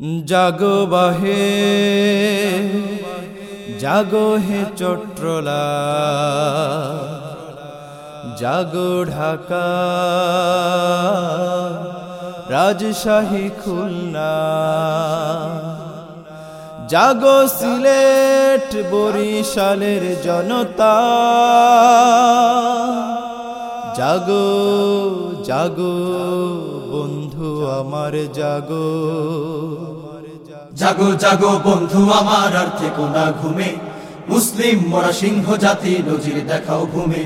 জাগো বাহে জাগো হে চট্রলা জাগো ঢাকা রাজশাহী খুলনা জাগো সিলেট বরিশালের জনতা জাগো জাগো, বন্ধু আমার জাগো। জাগো জাগো, বন্ধু আমার, আর থেকো না ঘুমে। মুসলিম মোরা সিংহ জাতি, নজির দেখাও ঘুমে।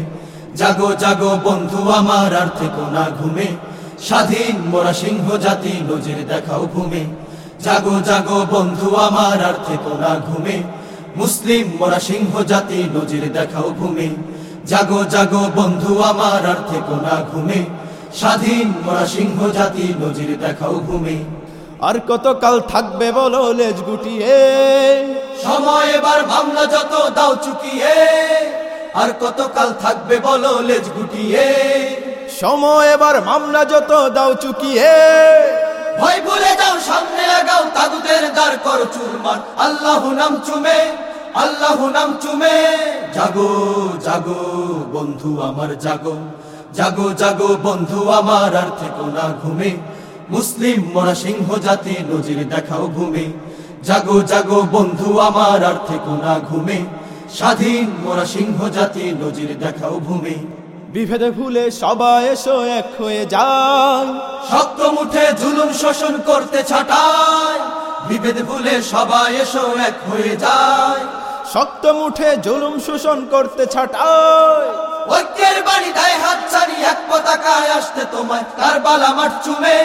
জাগো জাগো, বন্ধু আমার, আর থেকো না ঘুমে। স্বাধীন মোরা সিংহ জাতি, নজির দেখাও ঘুমে। জাগো জাগো, বন্ধু আমার, আর থেকো ঘুমে। মুসলিম মোরা সিংহ জাতি, নজির দেখাও ঘুমে। জাগো জাগো বন্ধু আমার আর থেকো না ঘুমে। স্বাধীন মোরা সিংহ জাতি নজির দেখাও ঘুমে। আর কত কাল থাকবে বলো লেজ গুটিয়ে? সময় এবার ভাবনা যত দাও চুকিয়ে। আর কতকাল থাকবে বলো লেজ গুটিয়ে? সময় এবার মামলা যত দাও চুকিয়ে। ভয় ভুলে যাও সামনে আগাও তাগুদের দাঁড় কর চুরমার। আল্লাহ নাম চুমে। আল্লাহ নাম চুমে জাগো জাগো বন্ধু আমার জাগো জাগো জাগো বন্ধু আমার আর থেকো না ঘুমে। মুসলিম মোরা সিংহ জাতি নজির দেখাও ঘুমে। জাগো জাগো বন্ধু আমার আর থেকো না ঘুমে। স্বাধীন মোরা সিংহ জাতি নজির দেখাও ঘুমে। বিভেদে ভুলে সবাই এসো এক হয়ে যায় শক্ত মুঠে জুলুম শোষণ করতে ছাটায় বিভেদ ভুলে সবাই এসো এক হয়ে যায় শক্ত মুঠে জুলুম শোষণ করতে ছাটায় ঐক্যের বাড়ি দেয় হাত ছাড়ি এক পতাকায় আসতে তোমায়। কারবাল আমার চুমে,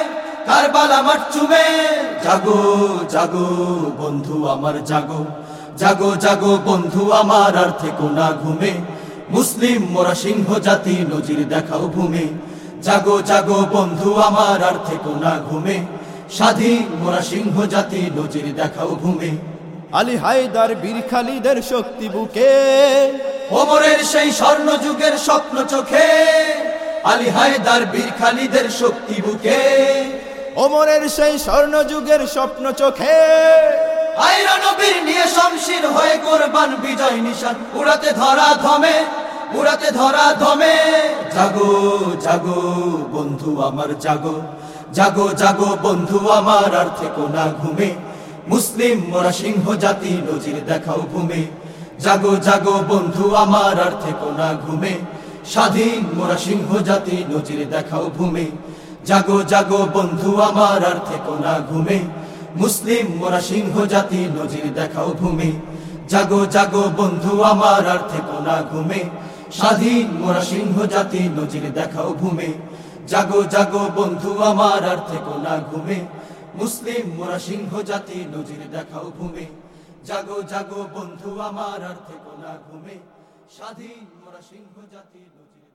কারবাল আমার চুমে। জাগো জাগো, বন্ধু আমার, জাগো জাগো জাগো, বন্ধু আমার, আর থেকো না ঘুমে। মুসলিম মোরা সিংহ জাতি, নজির দেখাও ভূমে। জাগো জাগো, বন্ধু আমার, আর থেকো না ঘুমে। স্বাধীন মোরা সিংহ জাতি, নজির দেখাও ভূমে। আলী হায়দার বীর খালিদের শক্তি বুকে। ওমরের সেই স্বর্ণ যুগের স্বপ্ন চোখে আলী হায়দার বীর খালিদের শক্তি বুকে। ওমরের সেই স্বর্ণ যুগের স্বপ্ন চোখে। আইরা নবীর নিয়ে শমশির হয়ে কোরবান বিজয় নিশান। উড়াতে ধরা ধমে উড়াতে ধরা ধমে। জাগো জাগো বন্ধু আমার জাগো। জাগো জাগো বন্ধু আমার আর থেকো না ঘুমে। মুসলিম মোরা সিংহ জাতি নজির দেখাও ঘুমে। জাগো জাগো বন্ধু, আমার আর থেকো না ঘুমে। স্বাধীন মোরা সিংহ জাতি নজির দেখাও ঘুমে। জাগো জাগো বন্ধু, আমার আর থেকো না ঘুমে। মুসলিম মোরা সিংহ জাতি নজির দেখাও ভূমি জাগো জাগো বন্ধু, আমার আর থেকো না ঘুমে। স্বাধীন মোরা সিংহ জাতি নজির দেখাও ভূমি জাগো জাগো বন্ধু, আমার আর থেকো না ঘুমে। মুসলিম মোরা সিংহ জাতি নজির দেখাও ভূমি জাগো জাগো বন্ধু, আমার আর থেকো না ঘুমে। স্বাধীন মোরা সিংহ জাতি নজির